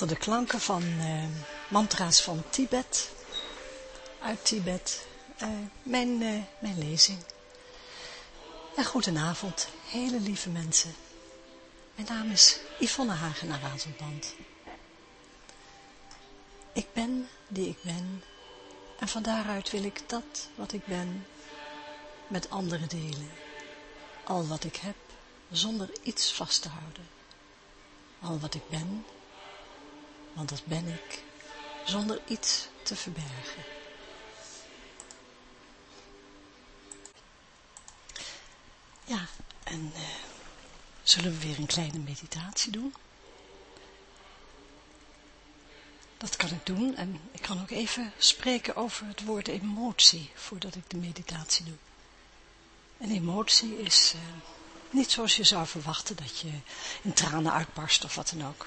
onder de klanken van uh, mantra's van Tibet, uit Tibet, uh, mijn, uh, mijn lezing. En goedenavond, hele lieve mensen. Mijn naam is Yvonne Hagenaar Razelband. Ik ben die ik ben en van daaruit wil ik dat wat ik ben met anderen delen. Al wat ik heb, zonder iets vast te houden. Al wat ik ben, want dat ben ik, zonder iets te verbergen. Ja, en uh, zullen we weer een kleine meditatie doen? Dat kan ik doen en ik kan ook even spreken over het woord emotie, voordat ik de meditatie doe. Een emotie is uh, niet zoals je zou verwachten, dat je in tranen uitbarst of wat dan ook.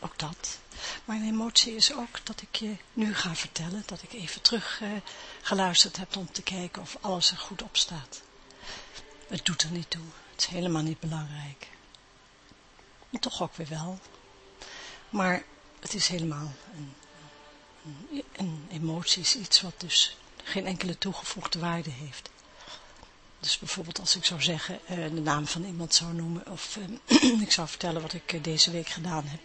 Ook dat. Maar een emotie is ook dat ik je nu ga vertellen, dat ik even terug uh, geluisterd heb om te kijken of alles er goed op staat. Het doet er niet toe, het is helemaal niet belangrijk. En toch ook weer wel. Maar het is helemaal een, een, een emotie is iets wat dus geen enkele toegevoegde waarde heeft. Dus bijvoorbeeld als ik zou zeggen, uh, de naam van iemand zou noemen, of uh, ik zou vertellen wat ik uh, deze week gedaan heb.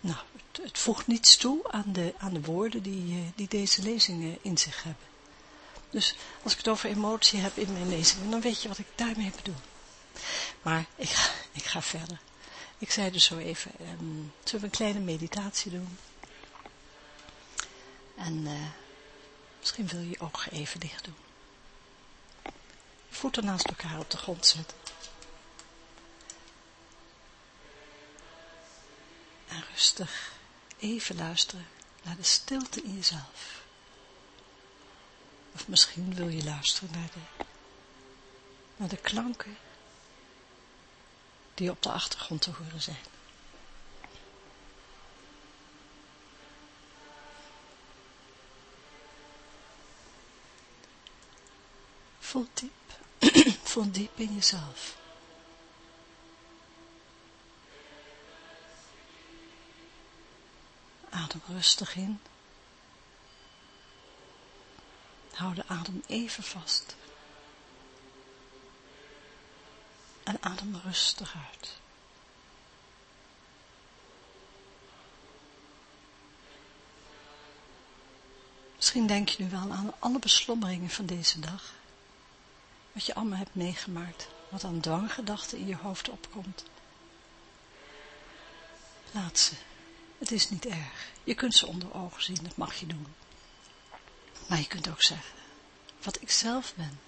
Nou, het, het, voegt niets toe aan de, aan de woorden die, die deze lezingen in zich hebben. Dus als ik het over emotie heb in mijn lezingen, dan weet je wat ik daarmee bedoel. Maar ik ga, ik ga verder. Ik zei dus zo even, um, zullen we een kleine meditatie doen? En misschien wil je je ogen even dicht doen voeten naast elkaar op de grond zetten. En rustig even luisteren naar de stilte in jezelf. Of misschien wil je luisteren naar de, naar de klanken die op de achtergrond te horen zijn. Voel diep Voel diep in jezelf. Adem rustig in. Hou de adem even vast. En adem rustig uit. Misschien denk je nu wel aan alle beslommeringen van deze dag wat je allemaal hebt meegemaakt, wat aan dwanggedachten in je hoofd opkomt. Laat ze. Het is niet erg. Je kunt ze onder ogen zien, dat mag je doen. Maar je kunt ook zeggen, wat ik zelf ben,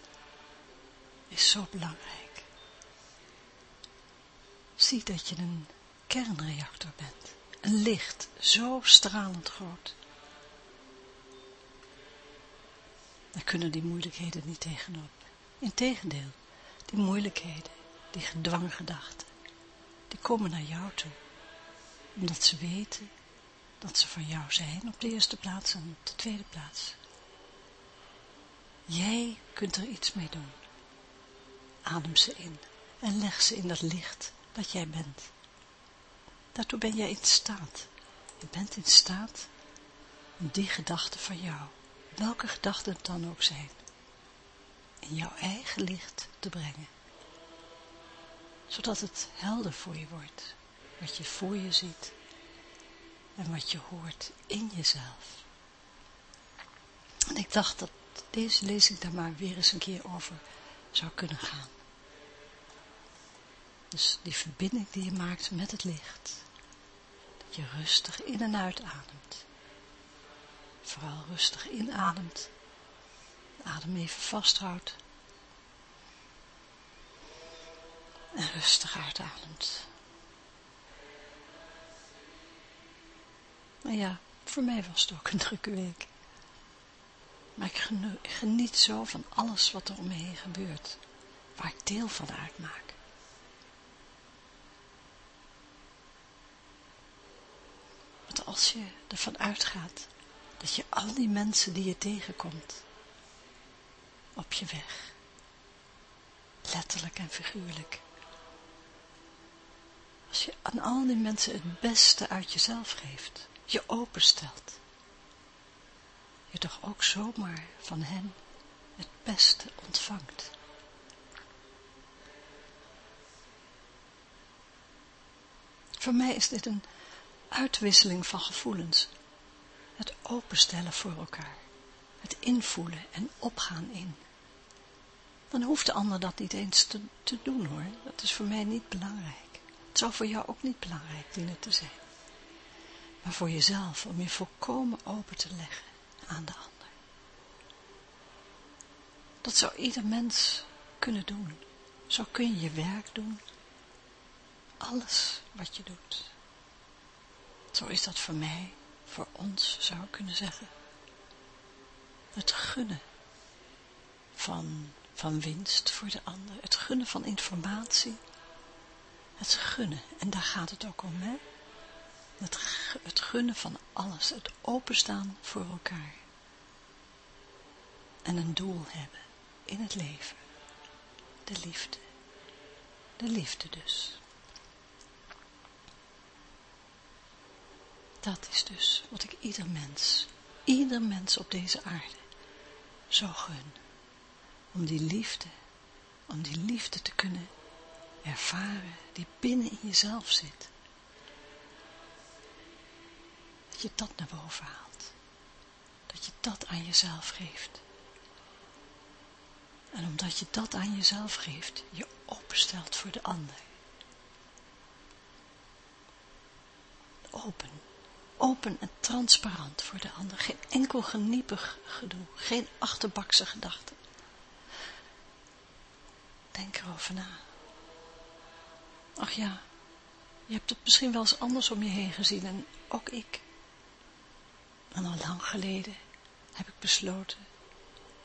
is zo belangrijk. Zie dat je een kernreactor bent. Een licht, zo stralend groot. Daar kunnen die moeilijkheden niet tegenop. Integendeel, die moeilijkheden, die gedwanggedachten, die komen naar jou toe. Omdat ze weten dat ze van jou zijn op de eerste plaats en op de tweede plaats. Jij kunt er iets mee doen. Adem ze in en leg ze in dat licht dat jij bent. Daartoe ben jij in staat. Je bent in staat om die gedachten van jou, welke gedachten het dan ook zijn, in jouw eigen licht te brengen. Zodat het helder voor je wordt, wat je voor je ziet en wat je hoort in jezelf. En ik dacht dat deze lezing daar maar weer eens een keer over zou kunnen gaan. Dus die verbinding die je maakt met het licht. Dat je rustig in en uit ademt. Vooral rustig inademt adem even vasthoudt. En rustig uitademt. Maar ja, voor mij was het ook een drukke week. Maar ik geniet zo van alles wat er om me heen gebeurt, waar ik deel van uitmaak. Want als je ervan uitgaat dat je al die mensen die je tegenkomt, op je weg. Letterlijk en figuurlijk. Als je aan al die mensen het beste uit jezelf geeft, je openstelt, je toch ook zomaar van hen het beste ontvangt. Voor mij is dit een uitwisseling van gevoelens. Het openstellen voor elkaar. Het invoelen en opgaan in. Dan hoeft de ander dat niet eens te, te doen hoor. Dat is voor mij niet belangrijk. Het zou voor jou ook niet belangrijk dienen te zijn. Maar voor jezelf, om je volkomen open te leggen aan de ander. Dat zou ieder mens kunnen doen. Zo kun je je werk doen. Alles wat je doet. Zo is dat voor mij, voor ons, zou ik kunnen zeggen. Het gunnen van, van winst voor de ander. Het gunnen van informatie. Het gunnen. En daar gaat het ook om, hè. Het, het gunnen van alles. Het openstaan voor elkaar. En een doel hebben in het leven. De liefde. De liefde dus. Dat is dus wat ik ieder mens, ieder mens op deze aarde zo gun. Om die liefde, om die liefde te kunnen ervaren die binnen in jezelf zit. Dat je dat naar boven haalt. Dat je dat aan jezelf geeft. En omdat je dat aan jezelf geeft, je openstelt voor de ander. Open. Open en transparant voor de ander. Geen enkel geniepig gedoe. Geen achterbakse gedachten. Denk erover na. Ach ja, je hebt het misschien wel eens anders om je heen gezien en ook ik. En al lang geleden heb ik besloten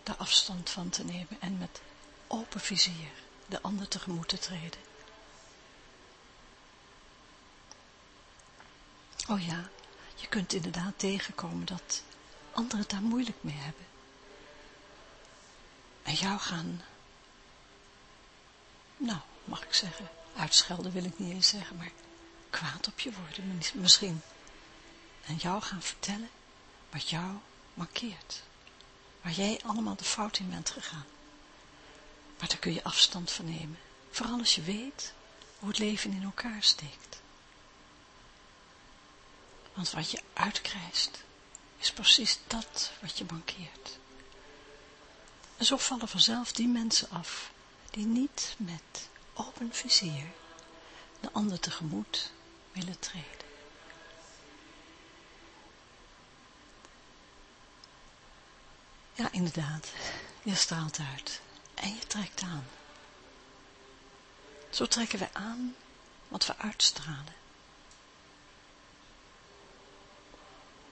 daar afstand van te nemen en met open vizier de ander tegemoet te treden. Oh ja, je kunt inderdaad tegenkomen dat anderen daar moeilijk mee hebben. En jou gaan, nou, mag ik zeggen, uitschelden wil ik niet eens zeggen, maar kwaad op je worden misschien. En jou gaan vertellen wat jou markeert waar jij allemaal de fout in bent gegaan. Maar daar kun je afstand van nemen, vooral als je weet hoe het leven in elkaar steekt. Want wat je uitkrijgt, is precies dat wat je mankeert. En zo vallen vanzelf die mensen af, die niet met open vizier de ander tegemoet willen treden. Ja, inderdaad. Je straalt uit. En je trekt aan. Zo trekken we aan wat we uitstralen.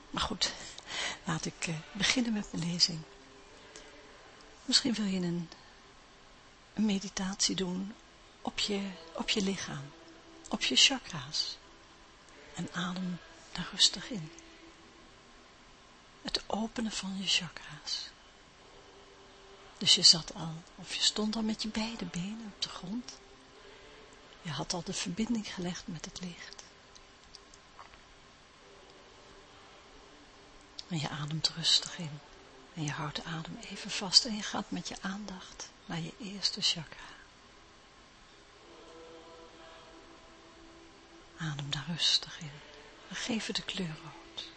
Maar goed, laat ik uh, beginnen met mijn lezing. Misschien wil je een, een meditatie doen op je, op je lichaam, op je chakra's. En adem daar rustig in. Het openen van je chakra's. Dus je zat al, of je stond al met je beide benen op de grond. Je had al de verbinding gelegd met het licht. En je ademt rustig in. En je houdt de adem even vast en je gaat met je aandacht naar je eerste chakra. Adem daar rustig in. En geef het de kleur rood.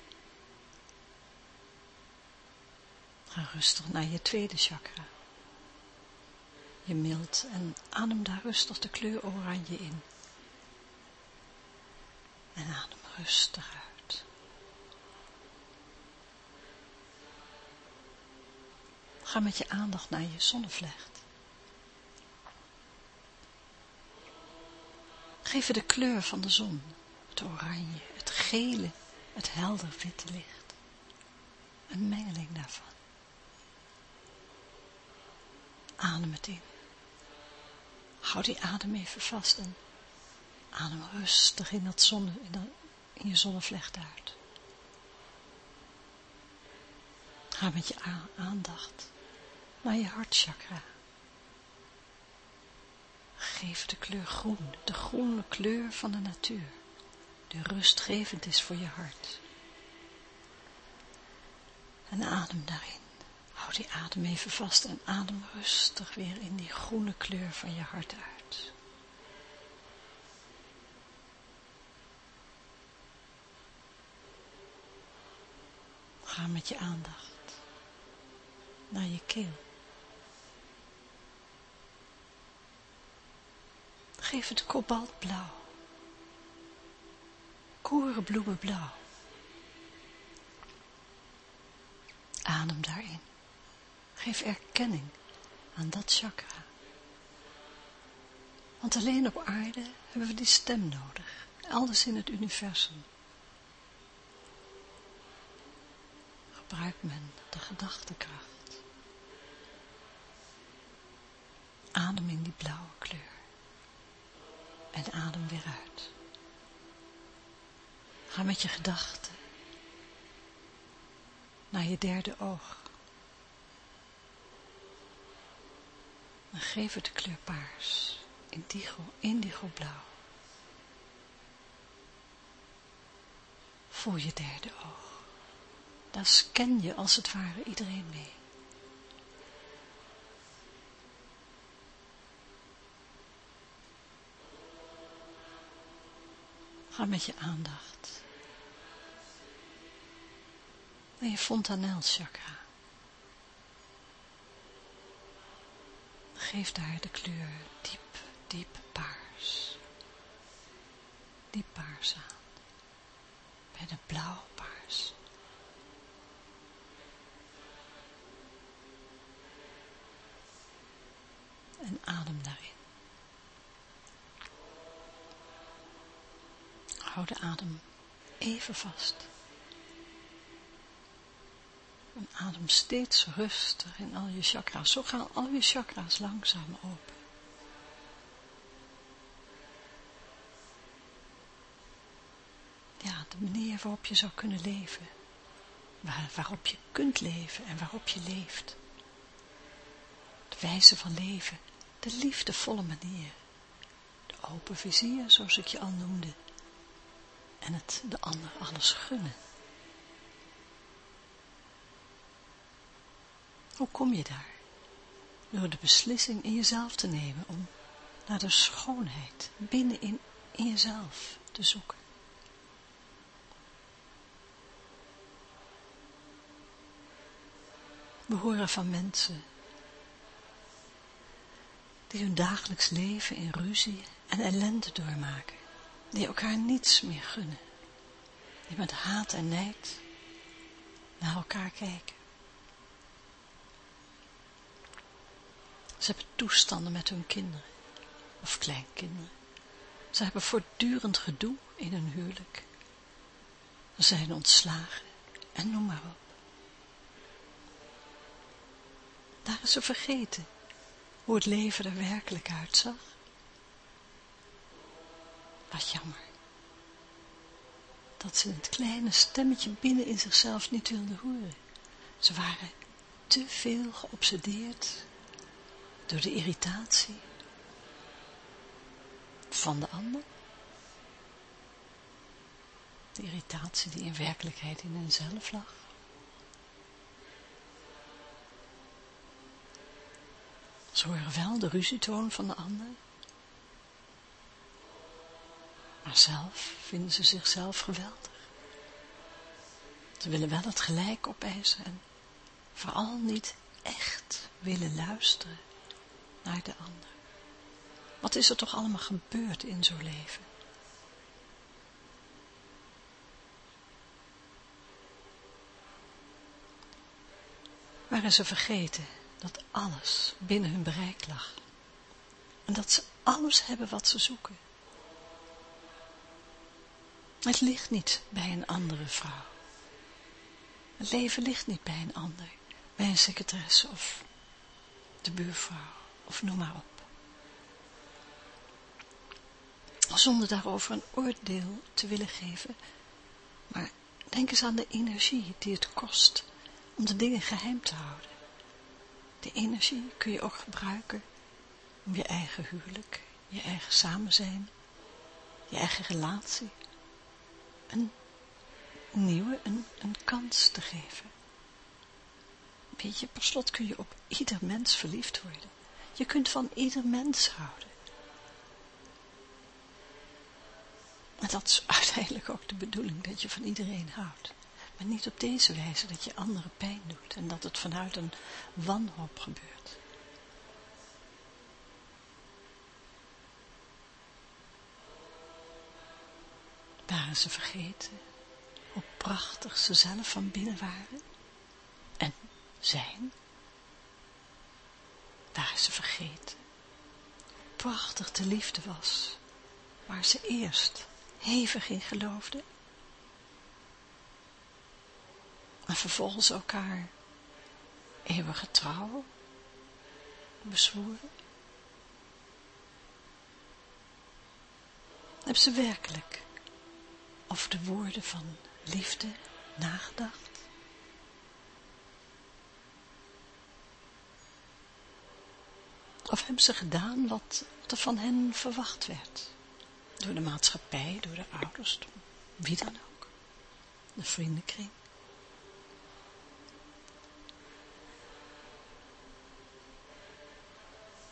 Ga rustig naar je tweede chakra. Je mild en adem daar rustig de kleur oranje in. En adem rustig uit. Ga met je aandacht naar je zonnevlecht. Geef je de kleur van de zon, het oranje, het gele, het helder witte licht. Een mengeling daarvan. Adem het in. Houd die adem even vast en adem rustig in, dat zonne, in, in je zonnevlecht uit. Ga met je aandacht naar je hartchakra. Geef de kleur groen, de groene kleur van de natuur, die rustgevend is voor je hart. En adem daarin. Hou die adem even vast en adem rustig weer in die groene kleur van je hart uit. Ga met je aandacht naar je keel. Geef het kobaltblauw. Korenbloemenblauw. Adem daarin. Geef erkenning aan dat chakra. Want alleen op aarde hebben we die stem nodig. Elders in het universum. Gebruikt men de gedachtekracht. Adem in die blauwe kleur. En adem weer uit. Ga met je gedachten naar je derde oog. En geef het de kleur paars, indigo, indigo blauw. Voel je derde oog. Daar scan je als het ware iedereen mee. Ga met je aandacht naar je fontanelchakra. Geef daar de kleur diep, diep paars. Diep paars aan. Bij de blauw paars. En adem daarin. De adem even vast. En adem steeds rustig in al je chakra's. Zo gaan al je chakra's langzaam open. Ja, de manier waarop je zou kunnen leven. Waar, waarop je kunt leven en waarop je leeft. De wijze van leven. De liefdevolle manier. De open vizier, zoals ik je al noemde. En het de ander alles gunnen. Hoe kom je daar? Door de beslissing in jezelf te nemen om naar de schoonheid binnenin in jezelf te zoeken. We horen van mensen die hun dagelijks leven in ruzie en ellende doormaken, die elkaar niets meer gunnen, die met haat en nijd naar elkaar kijken. Ze hebben toestanden met hun kinderen of kleinkinderen. Ze hebben voortdurend gedoe in hun huwelijk. Ze zijn ontslagen en noem maar op. Daar is ze vergeten hoe het leven er werkelijk uitzag. Wat jammer. Dat ze het kleine stemmetje binnen in zichzelf niet wilden horen. Ze waren te veel geobsedeerd door de irritatie van de ander. De irritatie die in werkelijkheid in henzelf lag. Ze horen wel de ruzietoon van de ander. Maar zelf vinden ze zichzelf geweldig. Ze willen wel het gelijk opeisen en vooral niet echt willen luisteren naar de ander. Wat is er toch allemaal gebeurd in zo'n leven? Waren ze vergeten dat alles binnen hun bereik lag. En dat ze alles hebben wat ze zoeken. Het ligt niet bij een andere vrouw. Het leven ligt niet bij een ander, bij een secretaresse of de buurvrouw of noem maar op. Zonder daarover een oordeel te willen geven, maar denk eens aan de energie die het kost om de dingen geheim te houden. Die energie kun je ook gebruiken om je eigen huwelijk je eigen samen zijn, je eigen relatie, een nieuwe, een, een kans te geven. Weet je, per slot kun je op ieder mens verliefd worden. Je kunt van ieder mens houden. En dat is uiteindelijk ook de bedoeling, dat je van iedereen houdt. Maar niet op deze wijze, dat je anderen pijn doet en dat het vanuit een wanhoop gebeurt. Waren ze vergeten hoe prachtig ze zelf van binnen waren en zijn? Waren ze vergeten hoe prachtig de liefde was, waar ze eerst hevig in geloofden en vervolgens elkaar eeuwige trouw bezwoeren? Hebben ze werkelijk over de woorden van liefde nagedacht? Of hebben ze gedaan wat er van hen verwacht werd? Door de maatschappij, door de ouders, wie dan ook. De vriendenkring.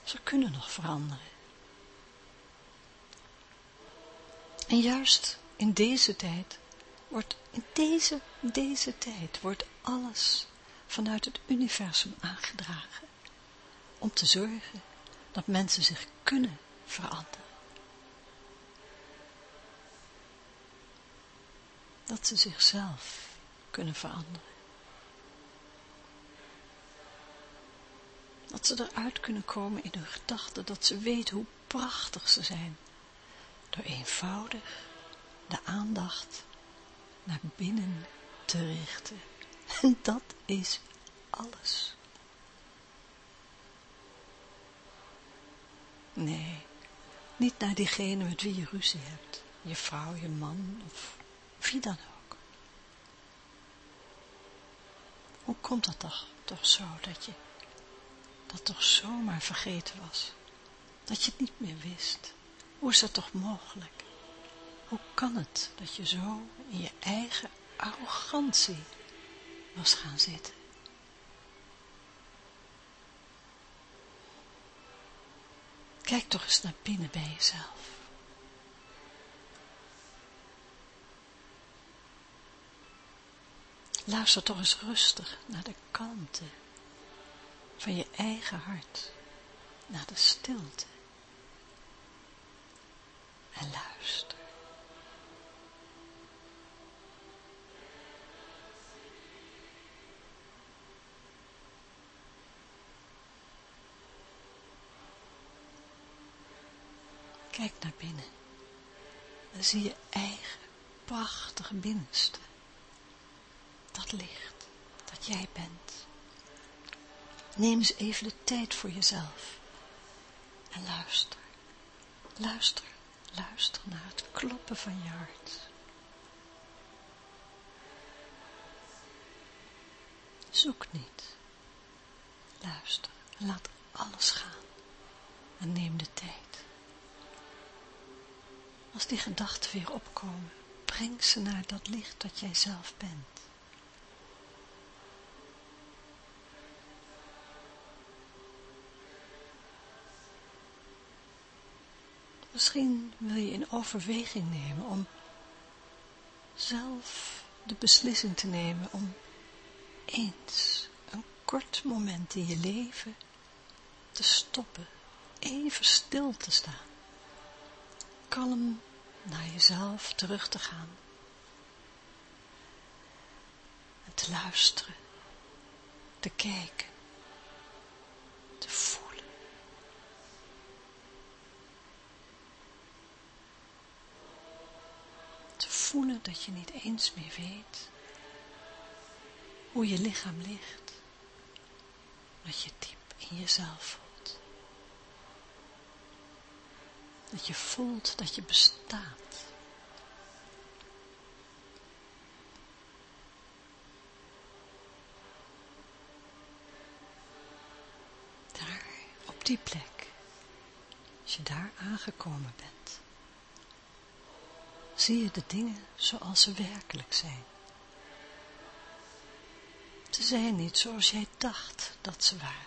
Ze kunnen nog veranderen. En juist in deze tijd wordt, in deze, deze tijd wordt alles vanuit het universum aangedragen. Om te zorgen dat mensen zich kunnen veranderen. Dat ze zichzelf kunnen veranderen. Dat ze eruit kunnen komen in hun gedachten, dat ze weten hoe prachtig ze zijn. Door eenvoudig de aandacht naar binnen te richten. En dat is alles. Nee, niet naar diegene met wie je ruzie hebt. Je vrouw, je man of wie dan ook. Hoe komt dat toch, toch zo dat je dat toch zomaar vergeten was? Dat je het niet meer wist. Hoe is dat toch mogelijk? Hoe kan het dat je zo in je eigen arrogantie was gaan zitten? Kijk toch eens naar binnen bij jezelf. Luister toch eens rustig naar de kalmte van je eigen hart, naar de stilte. En luister. Kijk naar binnen. Dan zie je eigen prachtige binnenste. Dat licht, dat jij bent. Neem eens even de tijd voor jezelf. En luister. Luister, luister naar het kloppen van je hart. Zoek niet. Luister. Laat alles gaan. En neem de tijd. Als die gedachten weer opkomen, breng ze naar dat licht dat jij zelf bent. Misschien wil je in overweging nemen om zelf de beslissing te nemen om eens een kort moment in je leven te stoppen, even stil te staan, kalm naar jezelf terug te gaan en te luisteren, te kijken, te voelen. Te voelen dat je niet eens meer weet hoe je lichaam ligt, dat je diep in jezelf voelt. Dat je voelt dat je bestaat. Daar, op die plek, als je daar aangekomen bent, zie je de dingen zoals ze werkelijk zijn. Ze zijn niet zoals jij dacht dat ze waren.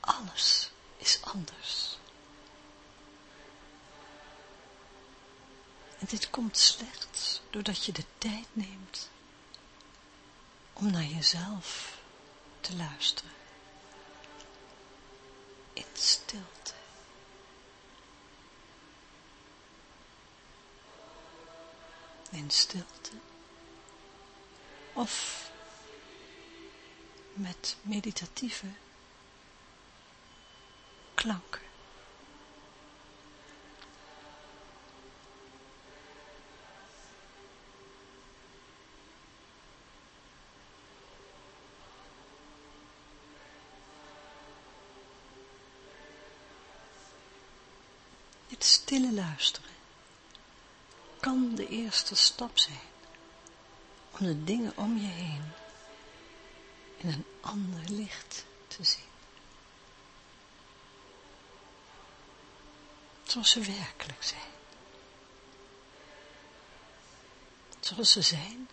Alles is anders. En dit komt slechts doordat je de tijd neemt om naar jezelf te luisteren. In stilte. In stilte. Of met meditatieve klanken. Het stille luisteren kan de eerste stap zijn om de dingen om je heen in een ander licht te zien. Zoals ze werkelijk zijn. Zoals ze zijn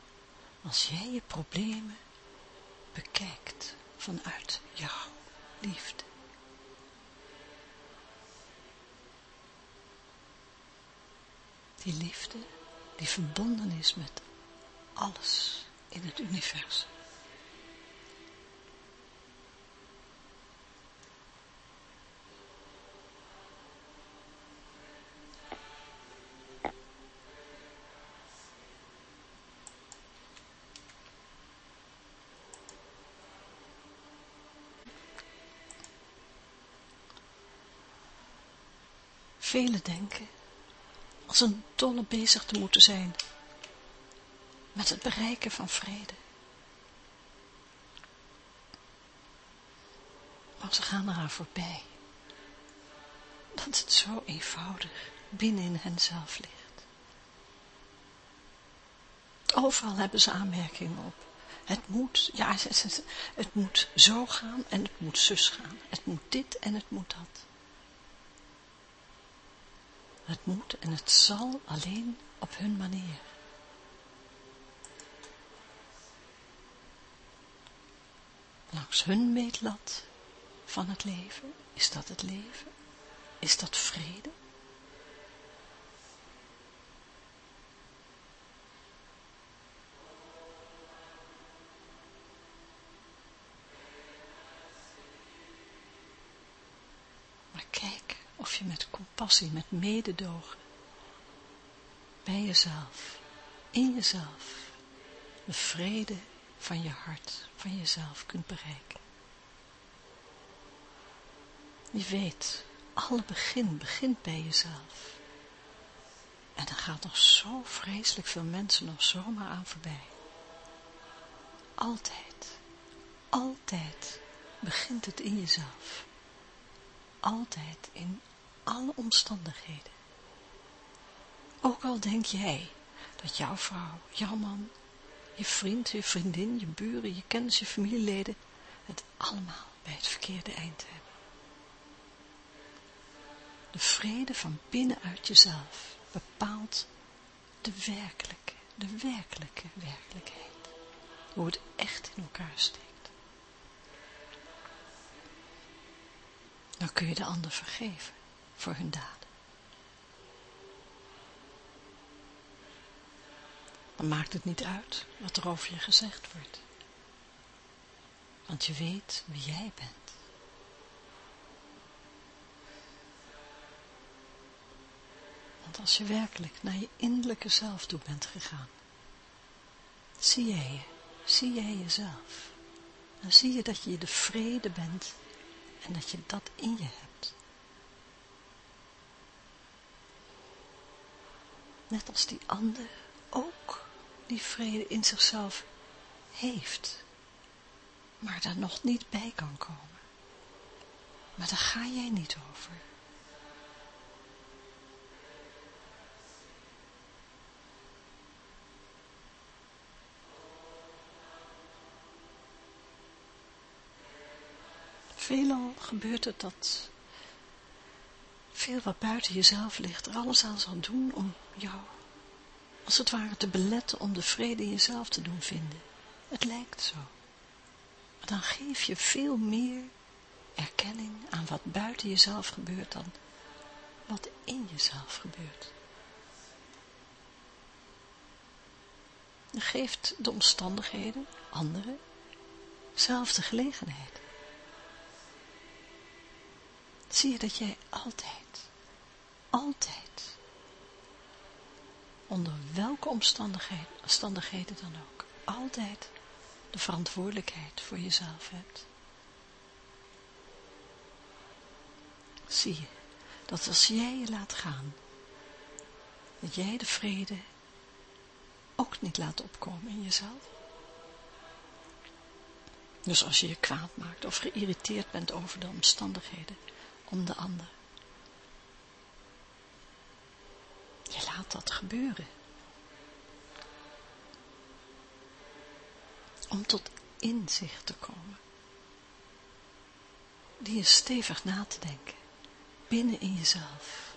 als jij je problemen bekijkt vanuit jouw liefde. Die liefde die verbonden is met alles in het universum. Velen denken als een dolle bezig te moeten zijn met het bereiken van vrede. Maar ze gaan eraan voorbij dat het zo eenvoudig binnen in henzelf ligt. Overal hebben ze aanmerkingen op. Het moet, ja, het moet zo gaan en het moet zus gaan. Het moet dit en het moet dat. Het moet en het zal alleen op hun manier. Langs hun meetlat van het leven, is dat het leven? Is dat vrede? Maar kijk of je met compassie, met mededogen, bij jezelf, in jezelf, de vrede van je hart, van jezelf kunt bereiken. Je weet, alle begin begint bij jezelf. En dan gaat nog zo vreselijk veel mensen nog zomaar aan voorbij. Altijd, altijd begint het in jezelf. Altijd in alle omstandigheden. Ook al denk jij dat jouw vrouw, jouw man, je vriend, je vriendin, je buren, je kennis, je familieleden het allemaal bij het verkeerde eind hebben. De vrede van binnenuit jezelf bepaalt de werkelijke, de werkelijke werkelijkheid. Hoe het echt in elkaar steekt. Dan kun je de ander vergeven voor hun daden. Dan maakt het niet uit wat er over je gezegd wordt. Want je weet wie jij bent. Want als je werkelijk naar je innerlijke zelf toe bent gegaan, zie jij je, zie jij jezelf. Dan zie je dat je de vrede bent en dat je dat in je hebt. Net als die ander ook die vrede in zichzelf heeft, maar daar nog niet bij kan komen. Maar daar ga jij niet over. Veelal gebeurt het dat wat buiten jezelf ligt, er alles aan zal doen om jou, als het ware, te beletten om de vrede in jezelf te doen vinden. Het lijkt zo. Maar dan geef je veel meer erkenning aan wat buiten jezelf gebeurt dan wat in jezelf gebeurt. Je geeft de omstandigheden, anderen, zelf de gelegenheid. Zie je dat jij altijd, altijd, onder welke omstandigheden dan ook, altijd de verantwoordelijkheid voor jezelf hebt. Zie je dat als jij je laat gaan, dat jij de vrede ook niet laat opkomen in jezelf. Dus als je je kwaad maakt of geïrriteerd bent over de omstandigheden om de ander. Je laat dat gebeuren. Om tot inzicht te komen. Die is stevig na te denken. Binnen in jezelf.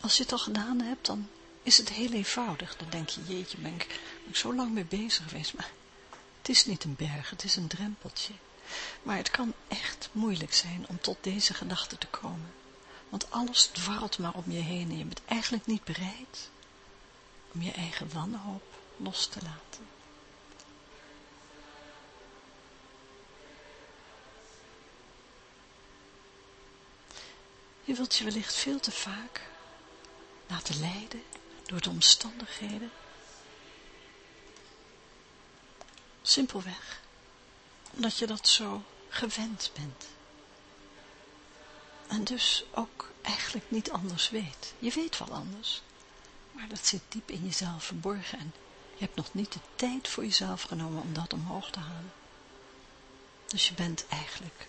Als je het al gedaan hebt, dan is het heel eenvoudig. Dan denk je, jeetje, ben ik, ben ik zo lang mee bezig geweest. Maar het is niet een berg, het is een drempeltje. Maar het kan echt moeilijk zijn om tot deze gedachte te komen. Want alles dwarrelt maar om je heen en je bent eigenlijk niet bereid om je eigen wanhoop los te laten. Je wilt je wellicht veel te vaak laten leiden door de omstandigheden. Simpelweg, omdat je dat zo gewend bent. En dus ook eigenlijk niet anders weet. Je weet wel anders, maar dat zit diep in jezelf verborgen en je hebt nog niet de tijd voor jezelf genomen om dat omhoog te halen. Dus je bent eigenlijk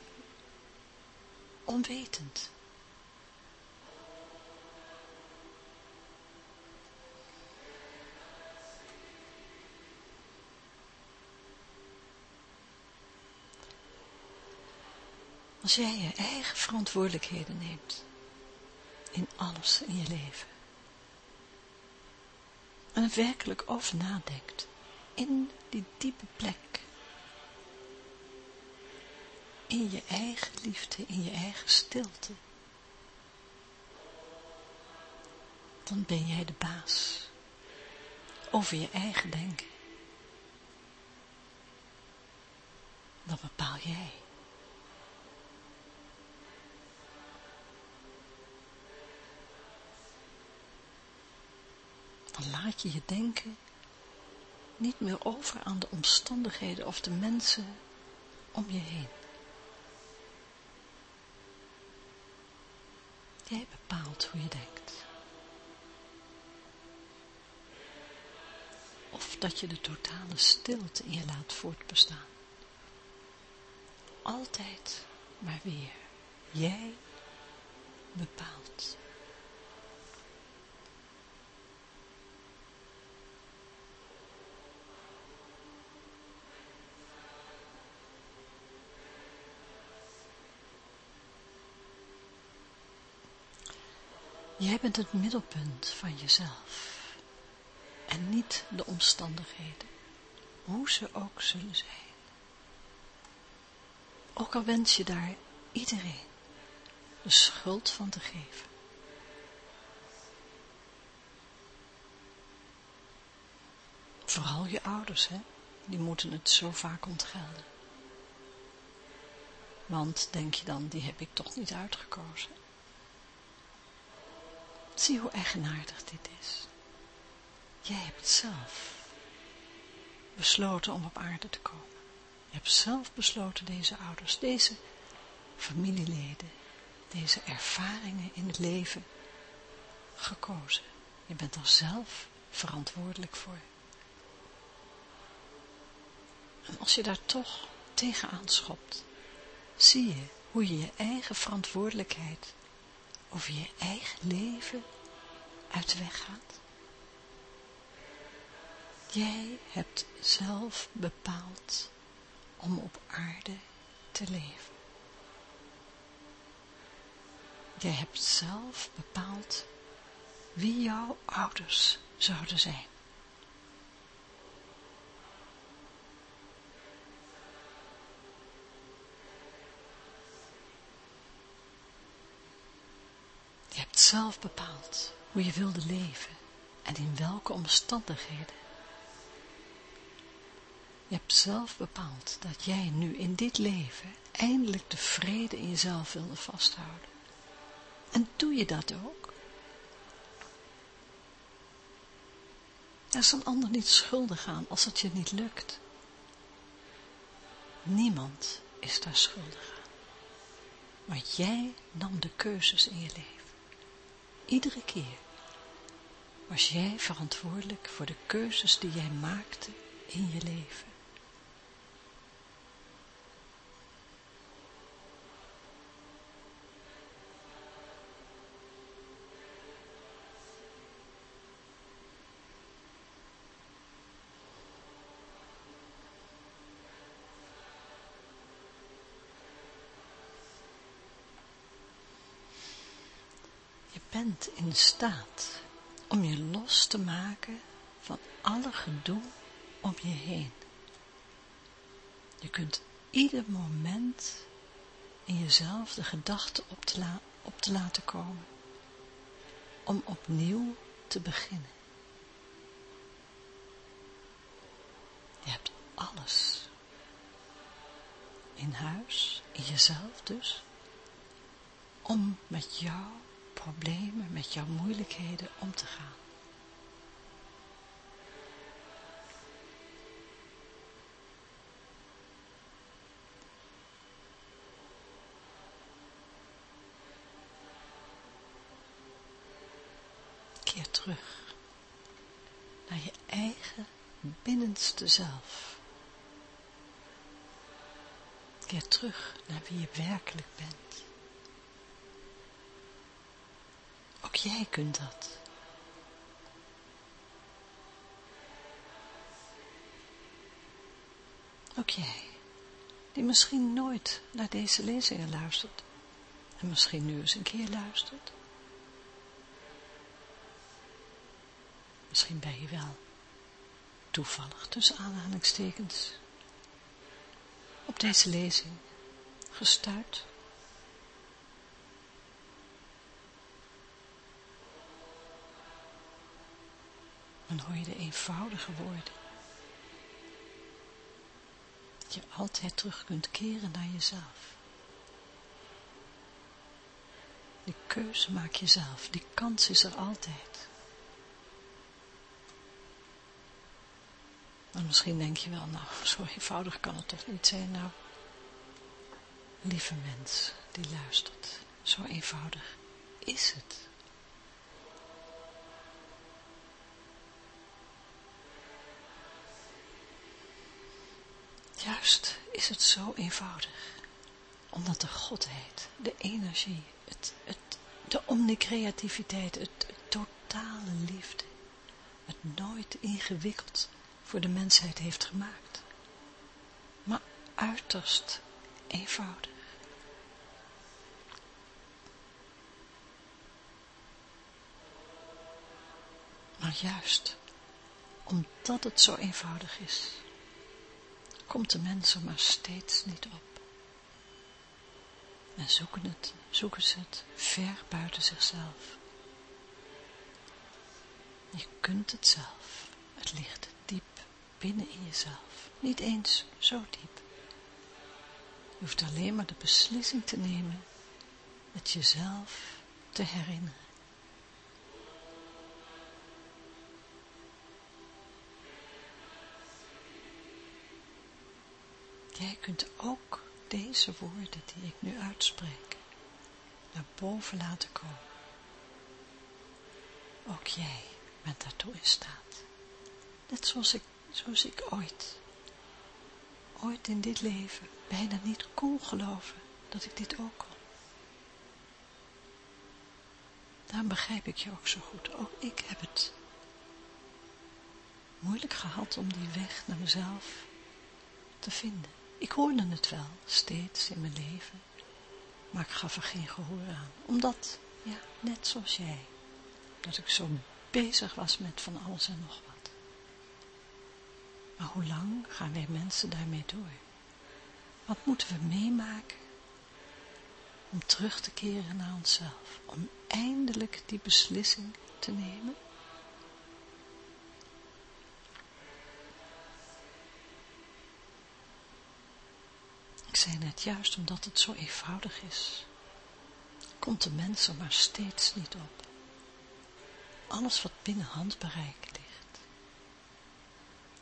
onwetend. Als jij je eigen verantwoordelijkheden neemt in alles in je leven. En er werkelijk over nadenkt in die diepe plek. In je eigen liefde, in je eigen stilte. Dan ben jij de baas over je eigen denken. Dan bepaal jij. Laat je je denken niet meer over aan de omstandigheden of de mensen om je heen. Jij bepaalt hoe je denkt. Of dat je de totale stilte in je laat voortbestaan. Altijd maar weer. Jij bepaalt. Jij bent het middelpunt van jezelf en niet de omstandigheden, hoe ze ook zullen zijn. Ook al wens je daar iedereen de schuld van te geven. Vooral je ouders, hè, die moeten het zo vaak ontgelden. Want, denk je dan, die heb ik toch niet uitgekozen. Zie hoe eigenaardig dit is. Jij hebt zelf besloten om op aarde te komen. Je hebt zelf besloten deze ouders, deze familieleden, deze ervaringen in het leven gekozen. Je bent er zelf verantwoordelijk voor. En als je daar toch tegenaan schopt, zie je hoe je je eigen verantwoordelijkheid over je eigen leven uit de weg gaat? Jij hebt zelf bepaald om op aarde te leven. Jij hebt zelf bepaald wie jouw ouders zouden zijn. Je hebt zelf bepaald hoe je wilde leven en in welke omstandigheden. Je hebt zelf bepaald dat jij nu in dit leven eindelijk de vrede in jezelf wilde vasthouden. En doe je dat ook? Er is een ander niet schuldig aan als het je niet lukt. Niemand is daar schuldig aan. Maar jij nam de keuzes in je leven. Iedere keer was jij verantwoordelijk voor de keuzes die jij maakte in je leven. Bent in staat om je los te maken van alle gedoe om je heen. Je kunt ieder moment in jezelf de gedachte op op te laten komen, om opnieuw te beginnen. Je hebt alles in huis, in jezelf dus, om met jou problemen, met jouw moeilijkheden om te gaan. Keer terug naar je eigen binnenste zelf. Keer terug naar wie je werkelijk bent. Jij kunt dat. Ook jij, die misschien nooit naar deze lezingen luistert, en misschien nu eens een keer luistert. Misschien ben je wel toevallig tussen aanhalingstekens op deze lezing gestuurd. Dan hoor je de eenvoudige woorden. Dat je altijd terug kunt keren naar jezelf. Die keuze maak je zelf, die kans is er altijd. Maar misschien denk je wel, nou, zo eenvoudig kan het toch niet zijn, nou. Lieve mens die luistert, zo eenvoudig is het Juist is het zo eenvoudig, omdat de Godheid, de energie, het, het, de omnicreativiteit, het, het totale liefde, het nooit ingewikkeld voor de mensheid heeft gemaakt, maar uiterst eenvoudig. Maar juist omdat het zo eenvoudig is, komt de mens er maar steeds niet op. En zoeken, het, zoeken ze het ver buiten zichzelf. Je kunt het zelf. Het ligt diep binnen in jezelf. Niet eens zo diep. Je hoeft alleen maar de beslissing te nemen het jezelf te herinneren. Jij kunt ook deze woorden die ik nu uitspreek, naar boven laten komen. Ook jij bent daartoe in staat. Net zoals ik, zoals ik ooit, ooit in dit leven bijna niet kon geloven dat ik dit ook kon. Daarom begrijp ik je ook zo goed. Ook ik heb het moeilijk gehad om die weg naar mezelf te vinden. Ik hoorde het wel, steeds in mijn leven, maar ik gaf er geen gehoor aan. Omdat, ja, net zoals jij, dat ik zo bezig was met van alles en nog wat. Maar hoe lang gaan wij mensen daarmee door? Wat moeten we meemaken om terug te keren naar onszelf? Om eindelijk die beslissing te nemen? Zei net juist omdat het zo eenvoudig is, komt de mens er maar steeds niet op. Alles wat binnen handbereik ligt,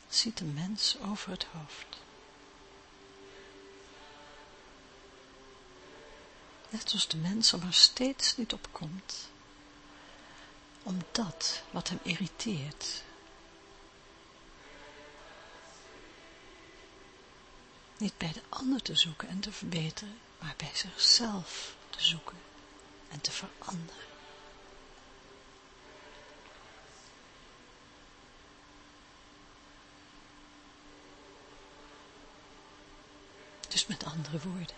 ziet de mens over het hoofd. Net als de mens er maar steeds niet op komt, om dat wat hem irriteert, niet bij de ander te zoeken en te verbeteren, maar bij zichzelf te zoeken en te veranderen. Dus met andere woorden,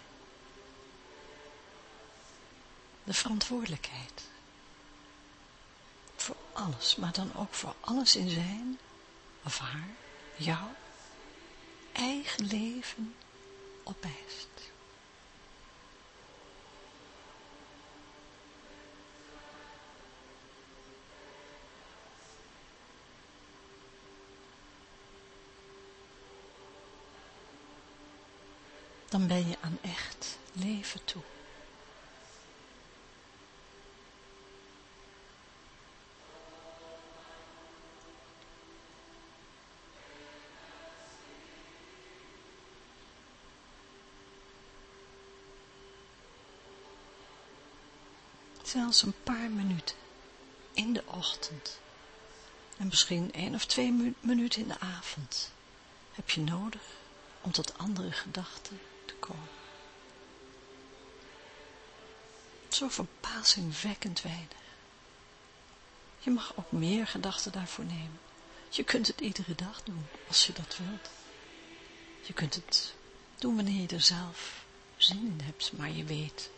de verantwoordelijkheid voor alles, maar dan ook voor alles in zijn of haar, jou, eigen leven opeist. Dan ben je aan echt leven toe. Zelfs een paar minuten in de ochtend en misschien één of twee minuten in de avond heb je nodig om tot andere gedachten te komen. Zo verbazingwekkend weinig. Je mag ook meer gedachten daarvoor nemen. Je kunt het iedere dag doen, als je dat wilt. Je kunt het doen wanneer je er zelf zin in hebt, maar je weet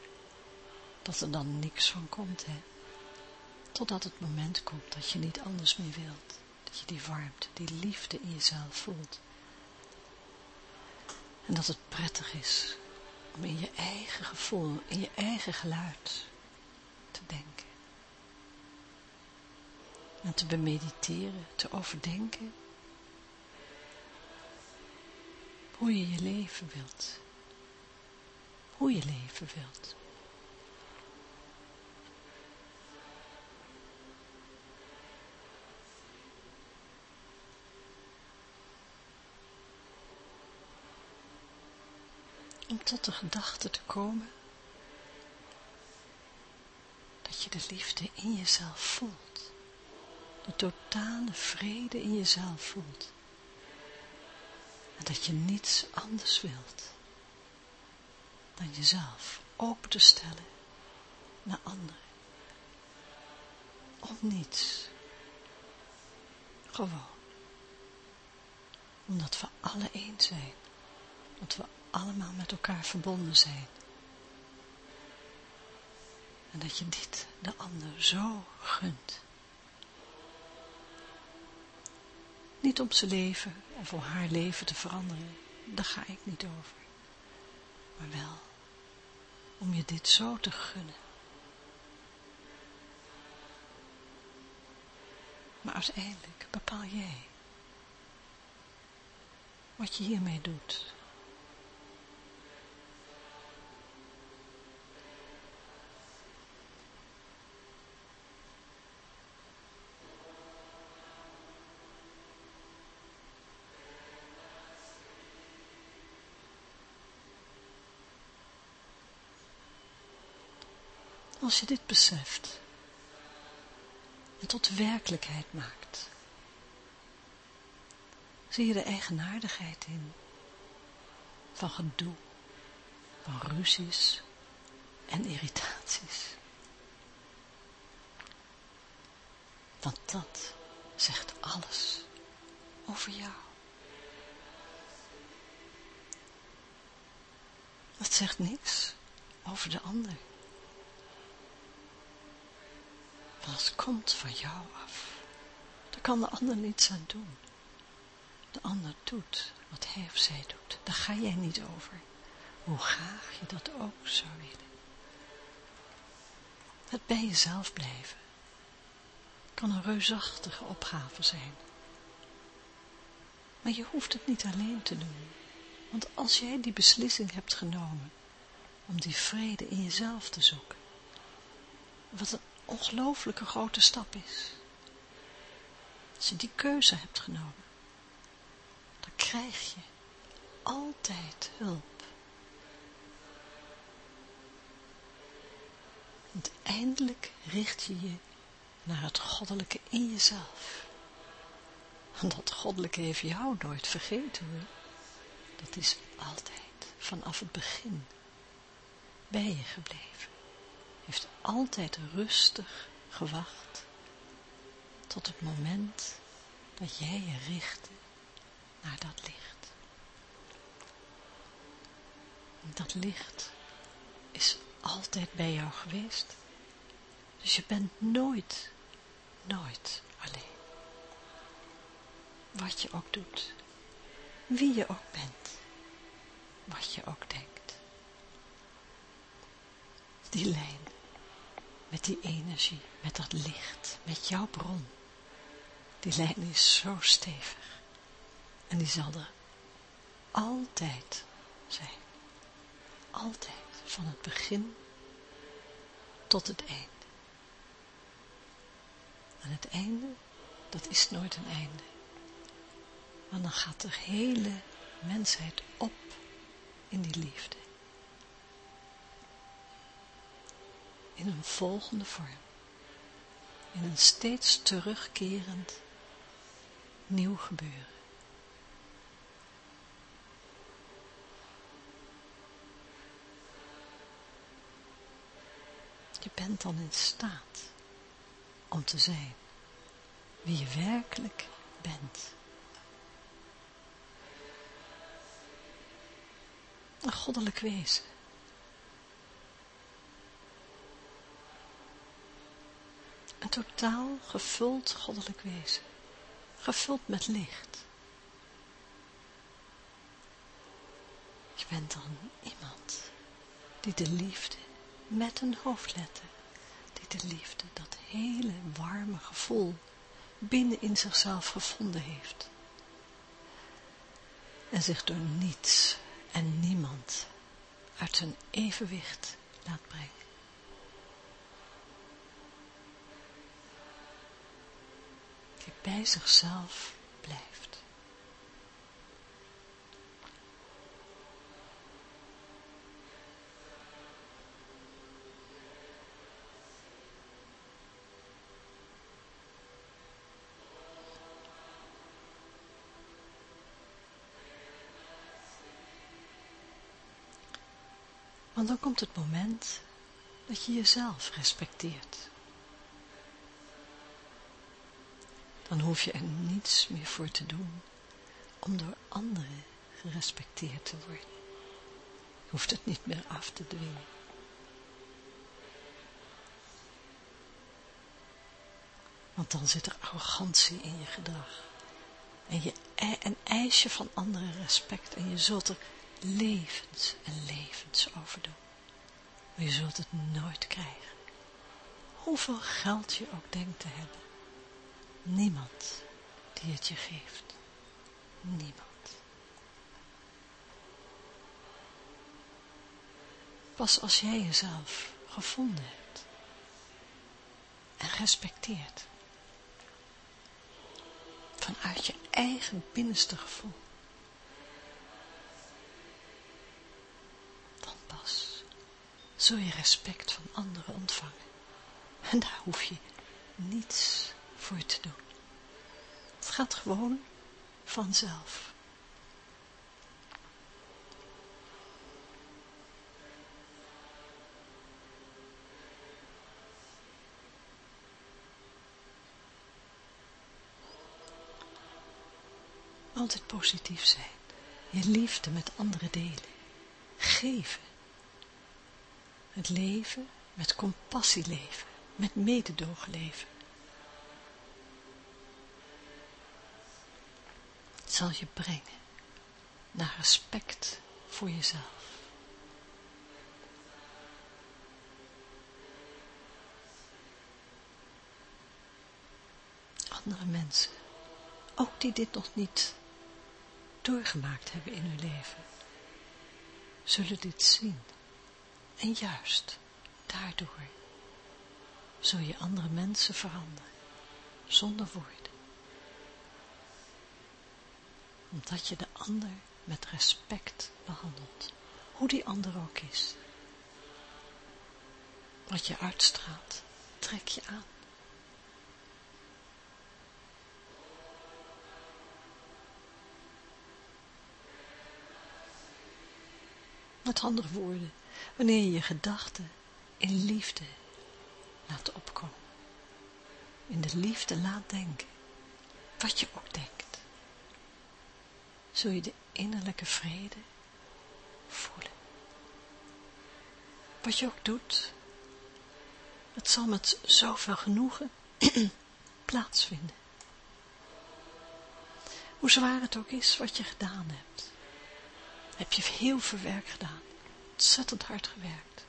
dat er dan niks van komt, hè. Totdat het moment komt dat je niet anders meer wilt. Dat je die warmte, die liefde in jezelf voelt. En dat het prettig is om in je eigen gevoel, in je eigen geluid te denken. En te bemediteren, te overdenken hoe je je leven wilt. Hoe je leven wilt. om tot de gedachte te komen dat je de liefde in jezelf voelt, de totale vrede in jezelf voelt en dat je niets anders wilt dan jezelf open te stellen naar anderen. Om niets. Gewoon. Omdat we alle één zijn. Dat we allemaal met elkaar verbonden zijn. En dat je dit de ander zo gunt. Niet om zijn leven of om haar leven te veranderen, daar ga ik niet over. Maar wel om je dit zo te gunnen. Maar uiteindelijk bepaal jij wat je hiermee doet. Als je dit beseft en tot werkelijkheid maakt, zie je de eigenaardigheid in van gedoe, van ruzies en irritaties. Want dat zegt alles over jou. Dat zegt niks over de ander. Het komt van jou af. Daar kan de ander niets aan doen. De ander doet wat hij of zij doet. Daar ga jij niet over. Hoe graag je dat ook zou willen. Het bij jezelf blijven kan een reusachtige opgave zijn. Maar je hoeft het niet alleen te doen. Want als jij die beslissing hebt genomen om die vrede in jezelf te zoeken, wat een ongelooflijke grote stap is. Als je die keuze hebt genomen, dan krijg je altijd hulp. Uiteindelijk richt je je naar het goddelijke in jezelf. Want dat goddelijke heeft jou nooit vergeten hoor. Dat is altijd, vanaf het begin, bij je gebleven. Heeft altijd rustig gewacht tot het moment dat jij je richtte naar dat licht. Dat licht is altijd bij jou geweest. Dus je bent nooit, nooit alleen. Wat je ook doet, wie je ook bent, wat je ook denkt. Die lijn, met die energie, met dat licht, met jouw bron, die lijn is zo stevig. En die zal er altijd zijn. Altijd, van het begin tot het einde. En het einde, dat is nooit een einde. Want dan gaat de hele mensheid op in die liefde. In een volgende vorm. In een steeds terugkerend nieuw gebeuren. Je bent dan in staat om te zijn wie je werkelijk bent. Een goddelijk wezen. Totaal gevuld goddelijk wezen. Gevuld met licht. Je bent dan iemand die de liefde met een hoofdletter, die de liefde, dat hele warme gevoel binnen in zichzelf gevonden heeft. En zich door niets en niemand uit zijn evenwicht laat brengen. Die bij zichzelf blijft. Want dan komt het moment dat je jezelf respecteert. Dan hoef je er niets meer voor te doen om door anderen gerespecteerd te worden. Je hoeft het niet meer af te dwingen. Want dan zit er arrogantie in je gedrag. En je een eisje van anderen respect. En je zult er levens en levens over doen. Maar je zult het nooit krijgen. Hoeveel geld je ook denkt te hebben. Niemand die het je geeft. Niemand. Pas als jij jezelf gevonden hebt en respecteert, vanuit je eigen binnenste gevoel, zul je respect van anderen ontvangen. En daar hoef je niets voor te doen. Het gaat gewoon vanzelf. Altijd positief zijn. Je liefde met anderen delen. Geven. Het leven met compassie leven. Met mededogen leven. Zal je brengen naar respect voor jezelf. Andere mensen, ook die dit nog niet doorgemaakt hebben in hun leven, zullen dit zien. En juist daardoor zul je andere mensen veranderen, zonder woorden. Omdat je de ander met respect behandelt, hoe die ander ook is. Wat je uitstraalt, trek je aan. Met andere woorden, wanneer je je gedachten in liefde laat opkomen, in de liefde laat denken, wat je ook denkt, zul je de innerlijke vrede voelen. Wat je ook doet, het zal met zoveel genoegen plaatsvinden. Hoe zwaar het ook is wat je gedaan hebt heb je heel veel werk gedaan. Ontzettend hard gewerkt.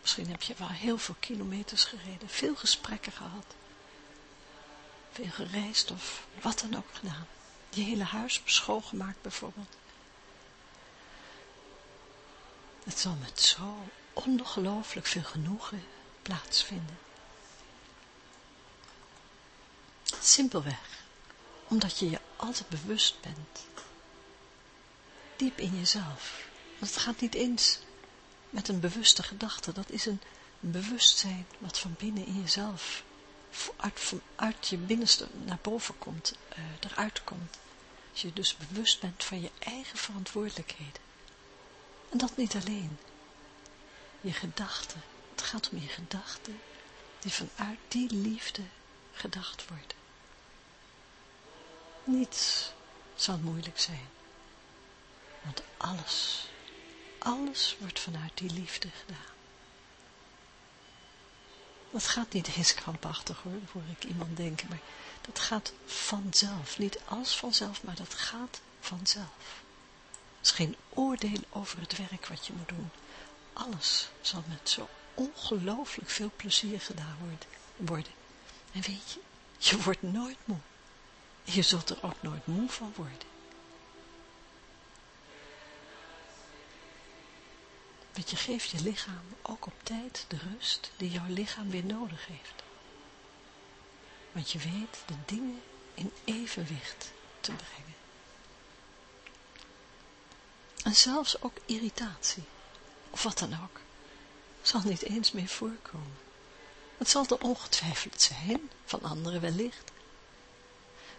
Misschien heb je wel heel veel kilometers gereden, veel gesprekken gehad. Veel gereisd of wat dan ook gedaan. Je hele huis schoongemaakt bijvoorbeeld. Het zal met zo ongelooflijk veel genoegen plaatsvinden. Simpelweg, omdat je je altijd bewust bent diep in jezelf. Want het gaat niet eens met een bewuste gedachte. Dat is een bewustzijn wat van binnen in jezelf uit, uit je binnenste naar boven komt, uh, eruit komt. Als je dus bewust bent van je eigen verantwoordelijkheden. En dat niet alleen. Je gedachten. Het gaat om je gedachten die vanuit die liefde gedacht worden. Niets zal moeilijk zijn. Want alles, alles wordt vanuit die liefde gedaan. Dat gaat niet eens krampachtig hoor, hoor ik iemand denken, maar dat gaat vanzelf. Niet als vanzelf, maar dat gaat vanzelf. Er is geen oordeel over het werk wat je moet doen. Alles zal met zo ongelooflijk veel plezier gedaan worden. En weet je, je wordt nooit moe. Je zult er ook nooit moe van worden. Want je geeft je lichaam ook op tijd de rust die jouw lichaam weer nodig heeft. Want je weet de dingen in evenwicht te brengen. En zelfs ook irritatie, of wat dan ook, zal niet eens meer voorkomen. Het zal er ongetwijfeld zijn, van anderen wellicht,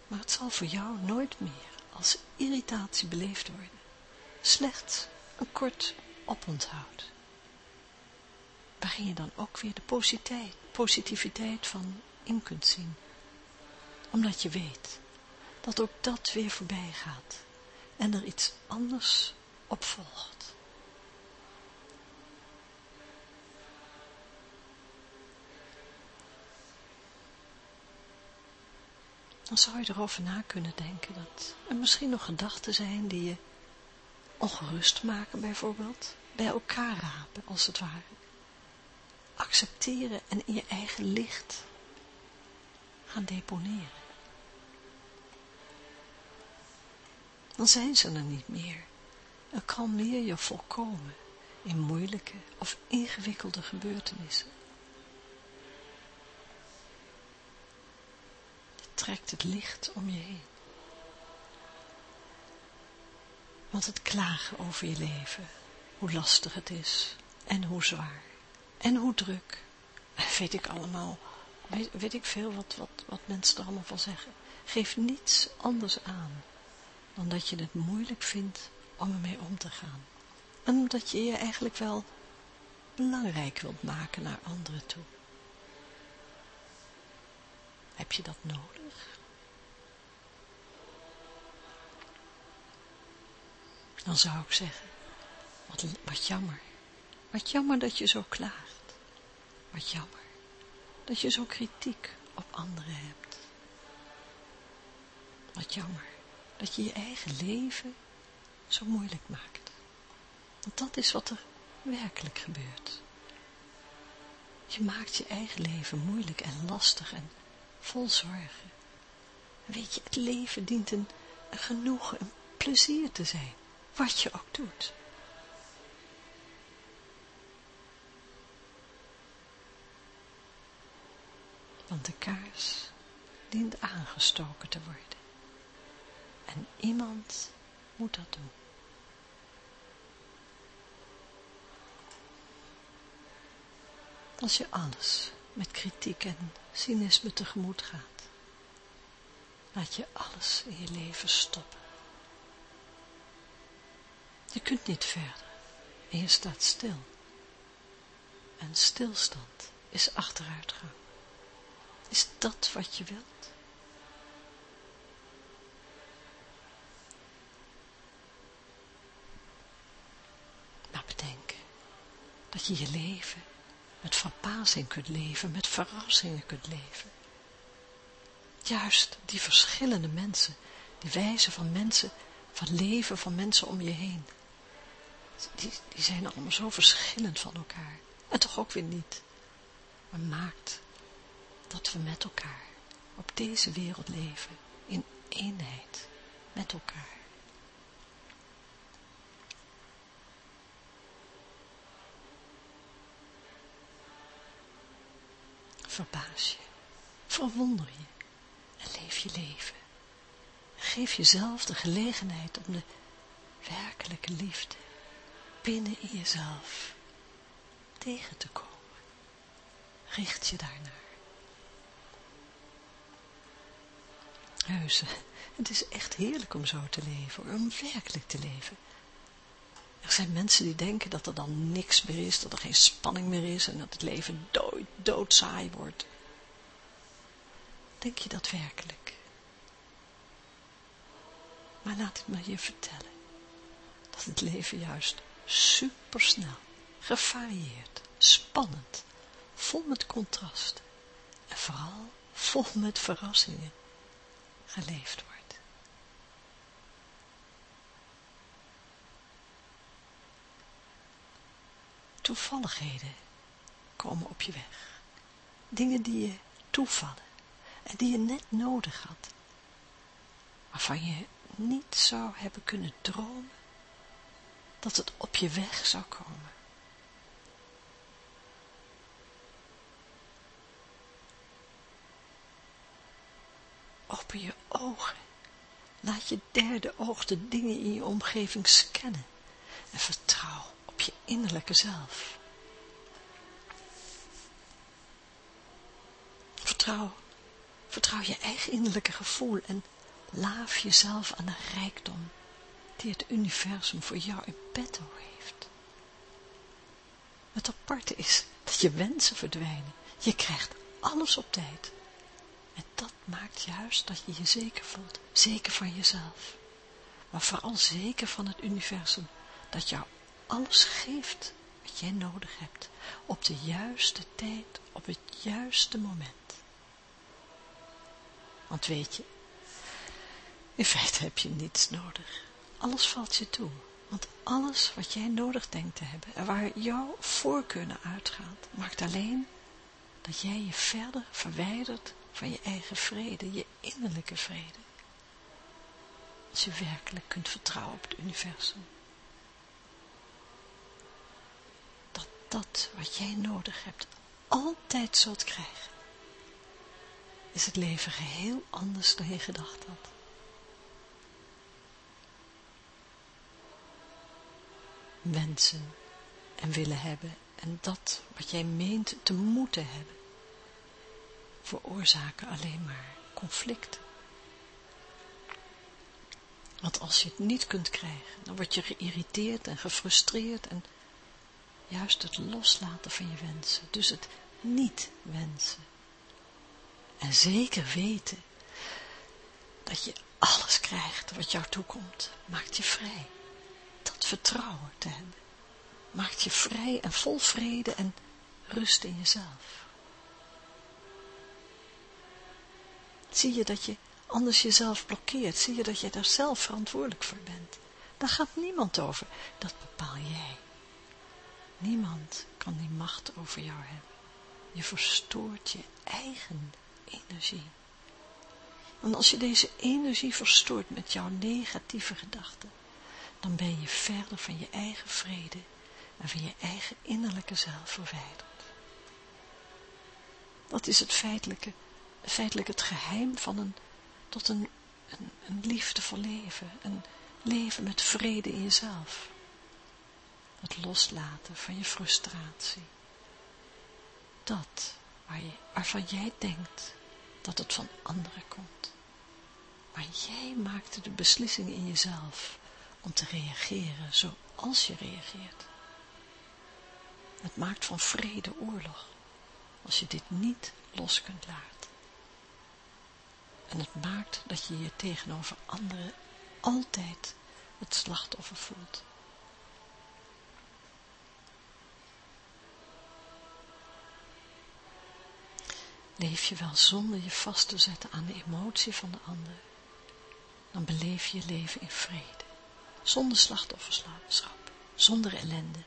maar het zal voor jou nooit meer als irritatie beleefd worden. Slechts een kort oponthoud. Waarin je dan ook weer de positiviteit van in kunt zien. Omdat je weet dat ook dat weer voorbij gaat en er iets anders op volgt. Dan zou je erover na kunnen denken dat er misschien nog gedachten zijn die je ongerust maken bijvoorbeeld, bij elkaar rapen als het ware. Accepteren en in je eigen licht gaan deponeren. Dan zijn ze er niet meer. Dan kalmeer je volkomen in moeilijke of ingewikkelde gebeurtenissen. Je trekt het licht om je heen. Want het klagen over je leven, hoe lastig het is en hoe zwaar en hoe druk, weet ik allemaal, weet, ik veel wat, wat, wat mensen er allemaal van zeggen. Geef niets anders aan dan dat je het moeilijk vindt om ermee om te gaan. En omdat je je eigenlijk wel belangrijk wilt maken naar anderen toe. Heb je dat nodig? Dan zou ik zeggen, wat, wat jammer, wat jammer dat je zo klaagt, wat jammer dat je zo kritiek op anderen hebt. Wat jammer dat je je eigen leven zo moeilijk maakt. Want dat is wat er werkelijk gebeurt. Je maakt je eigen leven moeilijk en lastig en vol zorgen. weet je, het leven dient een, een genoegen, een plezier te zijn, wat je ook doet. Want de kaars dient aangestoken te worden. En iemand moet dat doen. Als je alles met kritiek en cynisme tegemoet gaat, laat je alles in je leven stoppen. Je kunt niet verder en je staat stil. En stilstand is achteruitgang. Is dat wat je wilt? Maar bedenk dat je je leven met verbazing kunt leven, met verrassingen kunt leven. Juist die verschillende mensen, die wijze van mensen, van leven van mensen om je heen, die, die zijn allemaal zo verschillend van elkaar. En toch ook weer niet. Maar maakt dat we met elkaar op deze wereld leven, in eenheid met elkaar. Verbaas je, verwonder je en leef je leven. Geef jezelf de gelegenheid om de werkelijke liefde binnen in jezelf tegen te komen. Richt je daarnaar. Huizen, het is echt heerlijk om zo te leven, om werkelijk te leven. Er zijn mensen die denken dat er dan niks meer is, dat er geen spanning meer is en dat het leven dood, doodsaai wordt. Denk je dat werkelijk? Maar laat het me je vertellen, dat het leven juist supersnel, gevarieerd, spannend, vol met contrasten en vooral vol met verrassingen geleefd wordt. toevalligheden komen op je weg. Dingen die je toevallen en die je net nodig had. Waarvan je niet zou hebben kunnen dromen dat het op je weg zou komen. Open je ogen. Laat je derde oog de dingen in je omgeving scannen en vertrouw op je innerlijke zelf. Vertrouw, vertrouw je eigen innerlijke gevoel en laaf jezelf aan de rijkdom die het universum voor jou in petto heeft. Het aparte is dat je wensen verdwijnen. Je krijgt alles op tijd. En dat maakt juist dat je je zeker voelt. Zeker van jezelf. Maar vooral zeker van het universum. Dat jou alles geeft wat jij nodig hebt, op de juiste tijd, op het juiste moment. Want weet je, in feite heb je niets nodig. Alles valt je toe, want alles wat jij nodig denkt te hebben en waar jouw voorkeur uitgaat, maakt alleen dat jij je verder verwijdert van je eigen vrede, je innerlijke vrede. Als je werkelijk kunt vertrouwen op het universum. dat wat jij nodig hebt altijd zult krijgen, is het leven geheel anders dan je gedacht had. Wensen en willen hebben en dat wat jij meent te moeten hebben, veroorzaken alleen maar conflicten. Want als je het niet kunt krijgen, dan word je geïrriteerd en gefrustreerd en Juist het loslaten van je wensen. Dus het niet wensen. En zeker weten dat je alles krijgt wat jou toekomt. Maakt je vrij. Vertrouwen te hebben. Maakt je vrij en vol vrede en rust in jezelf. Zie je dat je anders jezelf blokkeert, zie je dat je daar zelf verantwoordelijk voor bent. Daar gaat niemand over, dat bepaal jij. Niemand kan die macht over jou hebben. Je verstoort je eigen energie. En als je deze energie verstoort met jouw negatieve gedachten, dan ben je verder van je eigen vrede en van je eigen innerlijke zelf verwijderd. Dat is het feitelijke, feitelijk het geheim van een, tot een, een, liefdevol leven, een leven met vrede in jezelf. Het loslaten van je frustratie. Dat waar waarvan jij denkt dat het van anderen komt. Maar jij maakte de beslissing in jezelf om te reageren zoals je reageert. Het maakt van vrede oorlog, als je dit niet los kunt laten. En het maakt dat je je tegenover anderen altijd het slachtoffer voelt. Leef je wel zonder je vast te zetten aan de emotie van de ander, dan beleef je leven in vrede, zonder slachtofferschap, zonder ellende,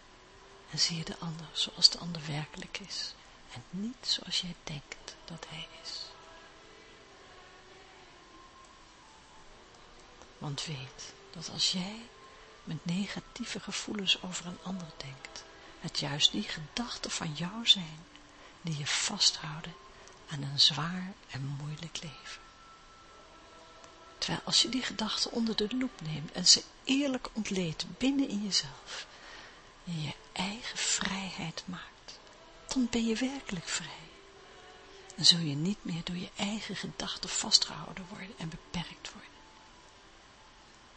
en zie je de ander zoals de ander werkelijk is, en niet zoals jij denkt dat hij is. Want weet dat als jij met negatieve gevoelens over een ander denkt, het juist die gedachten van jou zijn, die je vasthouden aan een zwaar en moeilijk leven. Terwijl als je die gedachten onder de loep neemt en ze eerlijk ontleedt binnen in jezelf, en je eigen vrijheid maakt, dan ben je werkelijk vrij. En zul je niet meer door je eigen gedachten vastgehouden worden en beperkt worden.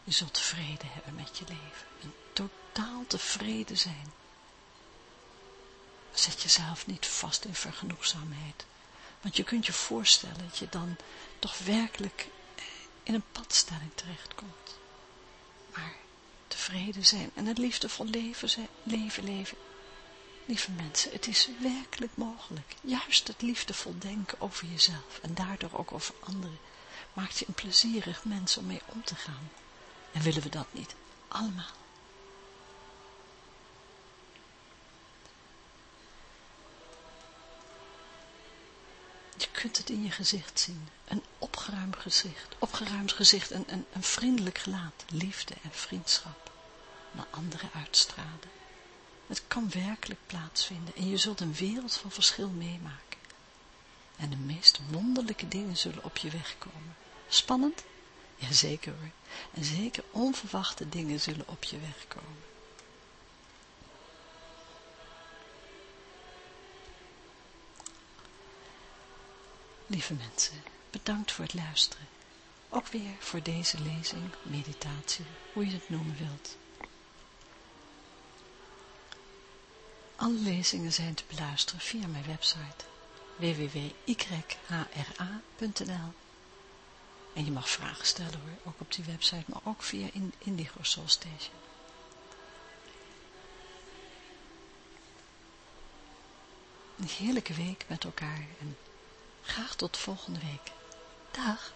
Je zult vrede hebben met je leven en totaal tevreden zijn. Zet jezelf niet vast in vergenoegzaamheid, want je kunt je voorstellen dat je dan toch werkelijk in een padstelling terechtkomt. Maar tevreden zijn en het liefdevol leven, leven leven. Lieve mensen, het is werkelijk mogelijk. Juist het liefdevol denken over jezelf en daardoor ook over anderen maakt je een plezierig mens om mee om te gaan. En willen we dat niet allemaal? Je kunt het in je gezicht zien. Een opgeruimd gezicht. Opgeruimd gezicht en een, een vriendelijk gelaat. Liefde en vriendschap. Naar anderen uitstralen. Het kan werkelijk plaatsvinden en je zult een wereld van verschil meemaken. En de meest wonderlijke dingen zullen op je weg komen. Spannend? Jazeker hoor. En zeker onverwachte dingen zullen op je weg komen. Lieve mensen, bedankt voor het luisteren. Ook weer voor deze lezing, meditatie, hoe je het noemen wilt. Alle lezingen zijn te beluisteren via mijn website www.yhra.nl En je mag vragen stellen hoor, ook op die website, maar ook via Indigo Soul Station. Een heerlijke week met elkaar en Graag tot volgende week. Dag.